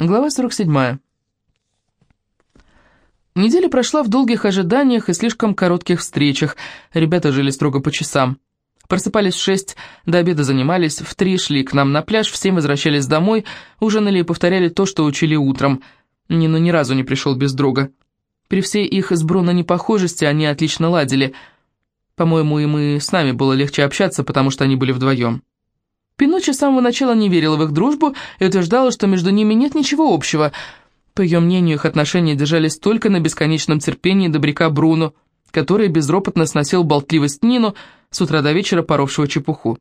Глава 47. Неделя прошла в долгих ожиданиях и слишком коротких встречах. Ребята жили строго по часам. Просыпались в шесть, до обеда занимались, в три шли к нам на пляж, в семь возвращались домой, ужинали и повторяли то, что учили утром. Нина ни разу не пришел без друга. При всей их с Бруно непохожести они отлично ладили. По-моему, им и с нами было легче общаться, потому что они были вдвоем. Пиночи с самого начала не верила в их дружбу и утверждала, что между ними нет ничего общего. По ее мнению, их отношения держались только на бесконечном терпении добряка Бруно, который безропотно сносил болтливость Нину, с утра до вечера поровшего чепуху.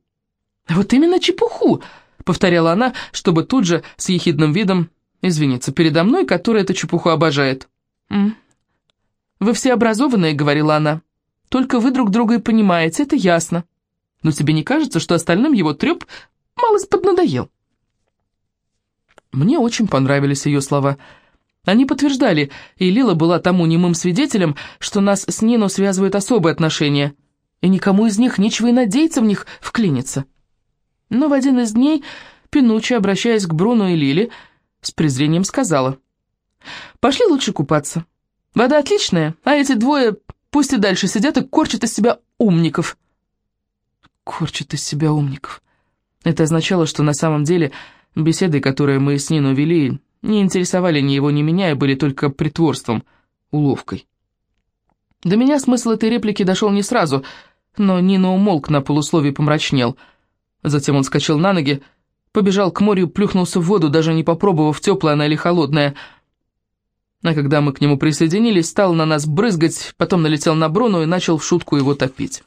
«Вот именно чепуху!» — повторяла она, чтобы тут же с ехидным видом извиниться передо мной, который эту чепуху обожает. «М «Вы все образованные», — говорила она. «Только вы друг друга и понимаете, это ясно. Но тебе не кажется, что остальным его треп малость поднадоел. Мне очень понравились ее слова. Они подтверждали, и Лила была тому немым свидетелем, что нас с Нино связывают особые отношения, и никому из них нечего и надеяться в них вклиниться. Но в один из дней Пинучи, обращаясь к Бруно и Лиле, с презрением сказала, «Пошли лучше купаться. Вода отличная, а эти двое пусть и дальше сидят и корчат из себя умников». «Корчат из себя умников». Это означало, что на самом деле беседы, которые мы с Нино вели, не интересовали ни его, ни меня и были только притворством, уловкой. До меня смысл этой реплики дошел не сразу, но Нино умолк на полусловие и помрачнел. Затем он скачал на ноги, побежал к морю, плюхнулся в воду, даже не попробовав, теплая она или холодная. А когда мы к нему присоединились, стал на нас брызгать, потом налетел на Бруно и начал в шутку его топить.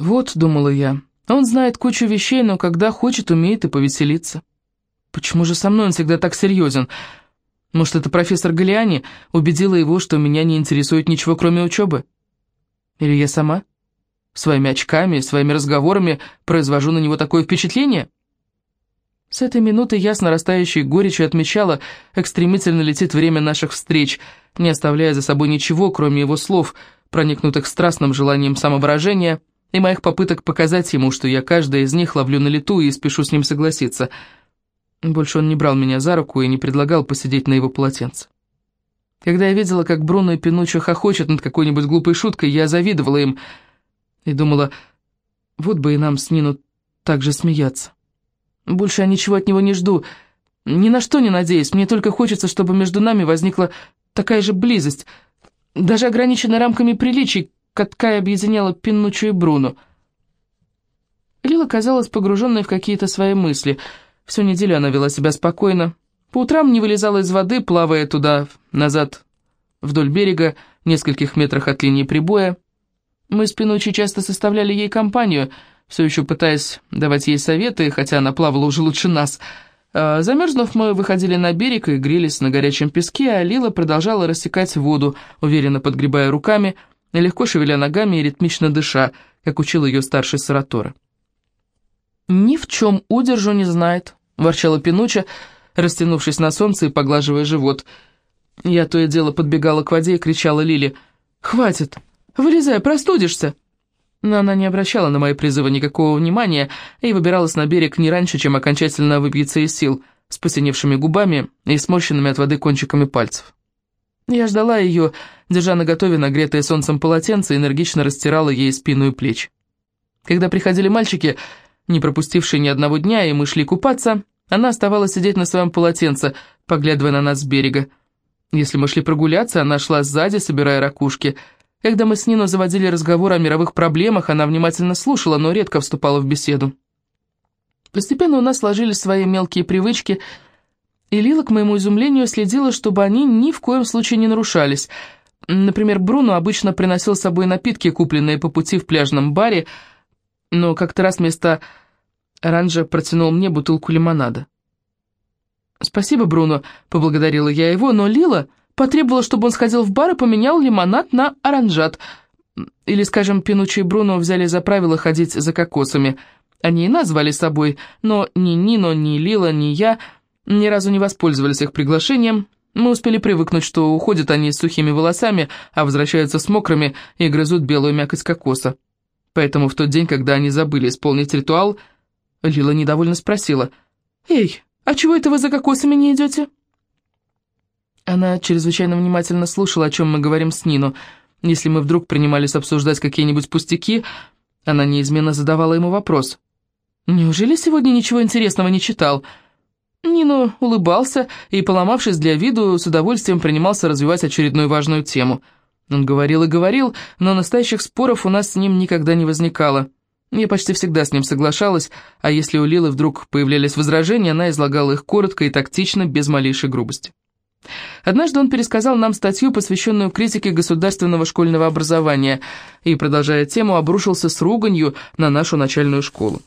«Вот», — думала я, — он знает кучу вещей, но когда хочет, умеет и повеселиться. Почему же со мной он всегда так серьезен? Может, это профессор Галиани убедила его, что меня не интересует ничего, кроме учебы? Или я сама? Своими очками, своими разговорами произвожу на него такое впечатление? С этой минуты я с нарастающей горечью отмечала, как стремительно летит время наших встреч, не оставляя за собой ничего, кроме его слов, проникнутых страстным желанием самовыражения — и моих попыток показать ему, что я каждая из них ловлю на лету и спешу с ним согласиться. Больше он не брал меня за руку и не предлагал посидеть на его полотенце. Когда я видела, как Бруно и Пинуччо хохочут над какой-нибудь глупой шуткой, я завидовала им и думала, вот бы и нам с Нину так же смеяться. Больше я ничего от него не жду, ни на что не надеюсь, мне только хочется, чтобы между нами возникла такая же близость, даже ограниченная рамками приличий, какая объединяла Пиннучу и Бруно. Лила казалась погруженной в какие-то свои мысли. Всю неделю она вела себя спокойно. По утрам не вылезала из воды, плавая туда-назад вдоль берега, в нескольких метрах от линии прибоя. Мы с Пинучей часто составляли ей компанию, все еще пытаясь давать ей советы, хотя она плавала уже лучше нас. А, замерзнув, мы выходили на берег и грелись на горячем песке, а Лила продолжала рассекать воду, уверенно подгребая руками – легко шевеля ногами и ритмично дыша, как учил ее старший Саратора. «Ни в чем удержу не знает», — ворчала Пинуча, растянувшись на солнце и поглаживая живот. Я то и дело подбегала к воде и кричала Лили. «Хватит! Вылезай, простудишься!» Но она не обращала на мои призывы никакого внимания и выбиралась на берег не раньше, чем окончательно выбьется из сил, с посиневшими губами и сморщенными от воды кончиками пальцев. Я ждала ее, держа наготове нагретое солнцем полотенце, энергично растирала ей спину и плечи. Когда приходили мальчики, не пропустившие ни одного дня, и мы шли купаться, она оставалась сидеть на своем полотенце, поглядывая на нас с берега. Если мы шли прогуляться, она шла сзади, собирая ракушки. Когда мы с Нино заводили разговор о мировых проблемах, она внимательно слушала, но редко вступала в беседу. Постепенно у нас сложились свои мелкие привычки – и Лила, к моему изумлению, следила, чтобы они ни в коем случае не нарушались. Например, Бруно обычно приносил с собой напитки, купленные по пути в пляжном баре, но как-то раз вместо оранжа протянул мне бутылку лимонада. «Спасибо, Бруно», — поблагодарила я его, но Лила потребовала, чтобы он сходил в бар и поменял лимонад на оранжат. Или, скажем, Пинучи Бруно взяли за правило ходить за кокосами. Они и назвали собой, но ни Нино, ни Лила, ни я ни разу не воспользовались их приглашением. Мы успели привыкнуть, что уходят они с сухими волосами, а возвращаются с мокрыми и грызут белую мякоть кокоса. Поэтому в тот день, когда они забыли исполнить ритуал, Лила недовольно спросила, «Эй, а чего это вы за кокосами не идете? Она чрезвычайно внимательно слушала, о чем мы говорим с Нину. Если мы вдруг принимались обсуждать какие-нибудь пустяки, она неизменно задавала ему вопрос. «Неужели сегодня ничего интересного не читал?» Нино улыбался и, поломавшись для виду, с удовольствием принимался развивать очередную важную тему. Он говорил и говорил, но настоящих споров у нас с ним никогда не возникало. Я почти всегда с ним соглашалась, а если у Лилы вдруг появлялись возражения, она излагала их коротко и тактично, без малейшей грубости. Однажды он пересказал нам статью, посвященную критике государственного школьного образования, и, продолжая тему, обрушился с руганью на нашу начальную школу.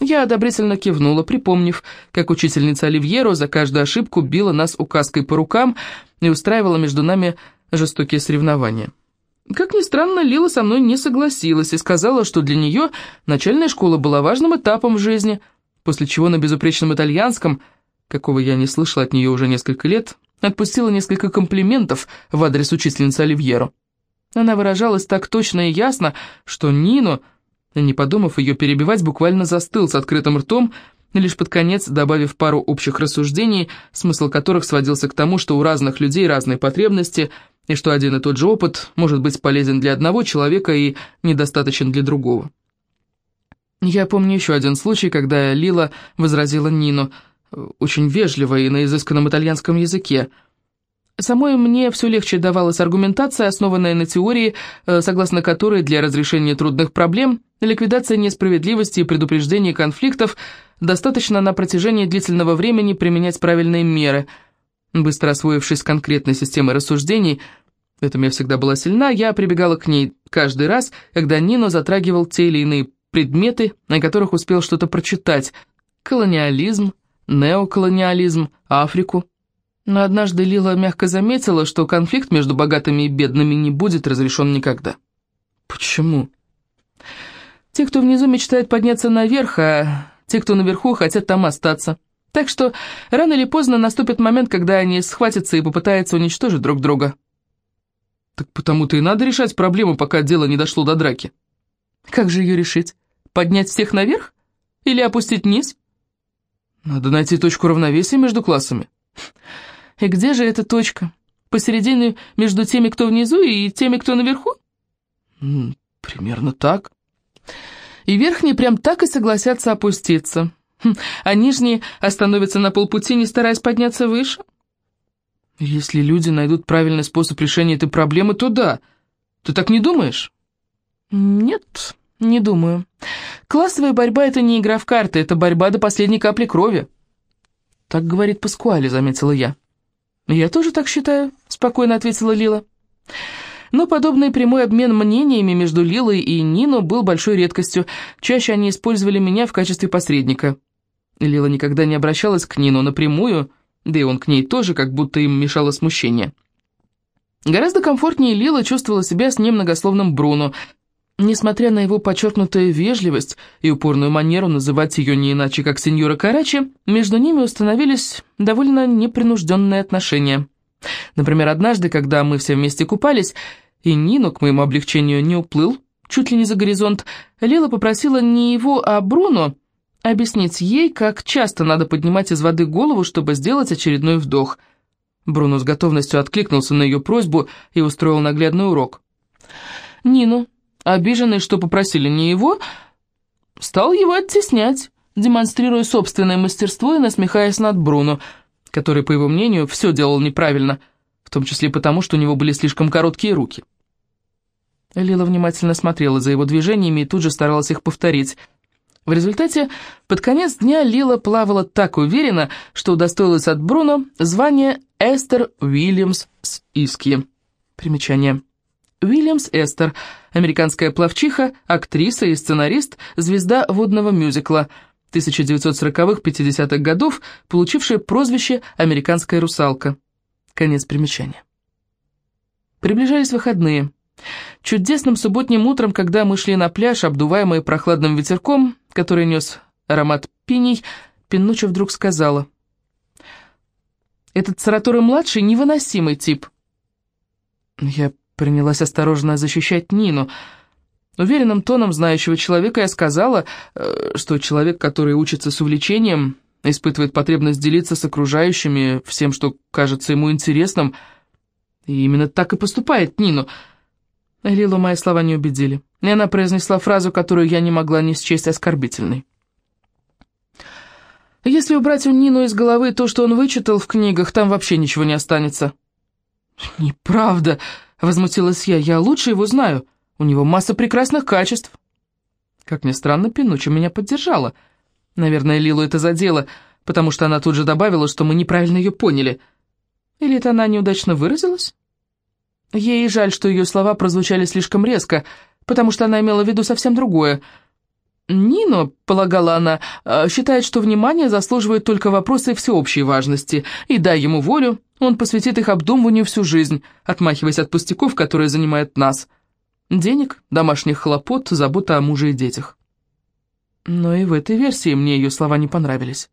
Я одобрительно кивнула, припомнив, как учительница Оливьеро за каждую ошибку била нас указкой по рукам и устраивала между нами жестокие соревнования. Как ни странно, Лила со мной не согласилась и сказала, что для нее начальная школа была важным этапом в жизни, после чего на безупречном итальянском, какого я не слышала от нее уже несколько лет, отпустила несколько комплиментов в адрес учительницы Оливьеро. Она выражалась так точно и ясно, что Нину не подумав ее перебивать, буквально застыл с открытым ртом, лишь под конец добавив пару общих рассуждений, смысл которых сводился к тому, что у разных людей разные потребности, и что один и тот же опыт может быть полезен для одного человека и недостаточен для другого. Я помню еще один случай, когда Лила возразила Нину, очень вежливо и на изысканном итальянском языке – Самой мне все легче давалась аргументация, основанная на теории, э, согласно которой для разрешения трудных проблем, ликвидация несправедливости и предупреждения конфликтов достаточно на протяжении длительного времени применять правильные меры. Быстро освоившись конкретной системой рассуждений, в этом я всегда была сильна, я прибегала к ней каждый раз, когда Нино затрагивал те или иные предметы, на которых успел что-то прочитать. Колониализм, неоколониализм, Африку – но однажды Лила мягко заметила, что конфликт между богатыми и бедными не будет разрешен никогда. Почему? Те, кто внизу мечтают подняться наверх, а те, кто наверху, хотят там остаться. Так что рано или поздно наступит момент, когда они схватятся и попытаются уничтожить друг друга. Так потому-то и надо решать проблему, пока дело не дошло до драки. Как же ее решить? Поднять всех наверх? Или опустить вниз? Надо найти точку равновесия между классами. И где же эта точка? Посередине между теми, кто внизу, и теми, кто наверху? Примерно так. И верхние прям так и согласятся опуститься. Хм, а нижние остановятся на полпути, не стараясь подняться выше? Если люди найдут правильный способ решения этой проблемы, то да. Ты так не думаешь? Нет, не думаю. Классовая борьба — это не игра в карты, это борьба до последней капли крови. Так говорит Паскуали, заметила я. «Я тоже так считаю», — спокойно ответила Лила. Но подобный прямой обмен мнениями между Лилой и Нино был большой редкостью. Чаще они использовали меня в качестве посредника. Лила никогда не обращалась к Нину напрямую, да и он к ней тоже, как будто им мешало смущение. Гораздо комфортнее Лила чувствовала себя с немногословным Бруно — Несмотря на его подчеркнутую вежливость и упорную манеру называть ее не иначе, как сеньора Карачи, между ними установились довольно непринужденные отношения. Например, однажды, когда мы все вместе купались, и Нину, к моему облегчению, не уплыл, чуть ли не за горизонт, Лила попросила не его, а Бруно объяснить ей, как часто надо поднимать из воды голову, чтобы сделать очередной вдох. Бруно с готовностью откликнулся на ее просьбу и устроил наглядный урок. Нину обиженный, что попросили не его, стал его оттеснять, демонстрируя собственное мастерство и насмехаясь над Бруно, который, по его мнению, все делал неправильно, в том числе потому, что у него были слишком короткие руки. Лила внимательно смотрела за его движениями и тут же старалась их повторить. В результате, под конец дня Лила плавала так уверенно, что удостоилась от Бруно звания Эстер Уильямс с Иски. Примечание. Уильямс Эстер, американская пловчиха, актриса и сценарист, звезда водного мюзикла 1940-50-х годов, получившая прозвище «Американская русалка». Конец примечания. Приближались выходные. Чудесным субботним утром, когда мы шли на пляж, обдуваемые прохладным ветерком, который нес аромат пиней, Пиннуча вдруг сказала. «Этот Сараторы-младший невыносимый тип». Я Принялась осторожно защищать Нину. Уверенным тоном знающего человека я сказала, э, что человек, который учится с увлечением, испытывает потребность делиться с окружающими всем, что кажется ему интересным. И именно так и поступает Нину. Лилу мои слова не убедили, и она произнесла фразу, которую я не могла не счесть оскорбительной. Если убрать у Нину из головы то, что он вычитал в книгах, там вообще ничего не останется. «Неправда», — возмутилась я, — «я лучше его знаю. У него масса прекрасных качеств». Как ни странно, Пинуча меня поддержала. Наверное, Лилу это задело, потому что она тут же добавила, что мы неправильно ее поняли. Или это она неудачно выразилась? Ей жаль, что ее слова прозвучали слишком резко, потому что она имела в виду совсем другое. Нино, полагала она, «э, считает, что внимание заслуживает только вопросы всеобщей важности, и дай ему волю, он посвятит их обдумыванию всю жизнь, отмахиваясь от пустяков, которые занимают нас. Денег, домашних хлопот, забота о муже и детях. Но и в этой версии мне ее слова не понравились.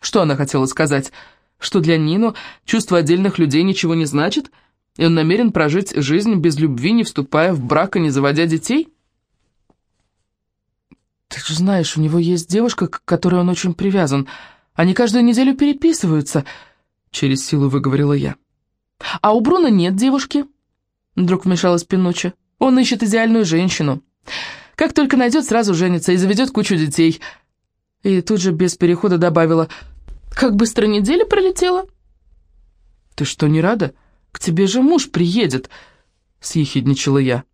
Что она хотела сказать? Что для Нино чувство отдельных людей ничего не значит, и он намерен прожить жизнь без любви, не вступая в брак и не заводя детей? Ты же знаешь, у него есть девушка, к которой он очень привязан. Они каждую неделю переписываются, через силу выговорила я. А у Бруно нет девушки, вдруг вмешалась Пинучча. Он ищет идеальную женщину. Как только найдет, сразу женится и заведет кучу детей. И тут же без перехода добавила, «Как быстро неделя пролетела?» «Ты что, не рада? К тебе же муж приедет», — съехидничала я.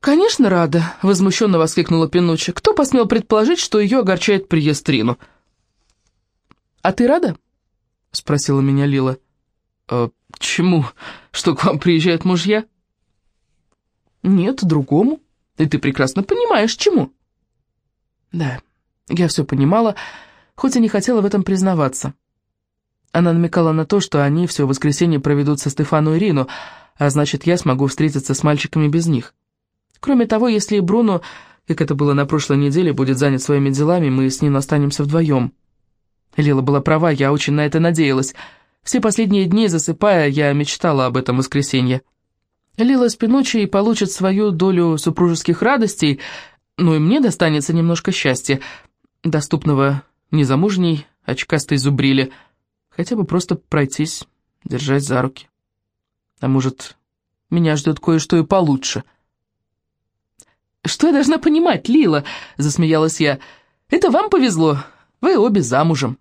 «Конечно, рада», — возмущенно воскликнула Пинуччи. «Кто посмел предположить, что ее огорчает приезд Рину?» «А ты рада?» — спросила меня Лила. «Э, «Чему? Что к вам приезжают мужья?» «Нет, другому. И ты прекрасно понимаешь, чему». Да, я все понимала, хоть и не хотела в этом признаваться. Она намекала на то, что они все воскресенье проведут со Стефану и Рину, а значит, я смогу встретиться с мальчиками без них. Кроме того, если Бруно, как это было на прошлой неделе, будет занят своими делами, мы с ним останемся вдвоем. Лила была права, я очень на это надеялась. Все последние дни, засыпая, я мечтала об этом воскресенье. Лила Спинучи получит свою долю супружеских радостей, но и мне достанется немножко счастья, доступного незамужней, очкастой зубрили, хотя бы просто пройтись, держать за руки. А может, меня ждет кое-что и получше. «Что я должна понимать, Лила?» — засмеялась я. «Это вам повезло, вы обе замужем».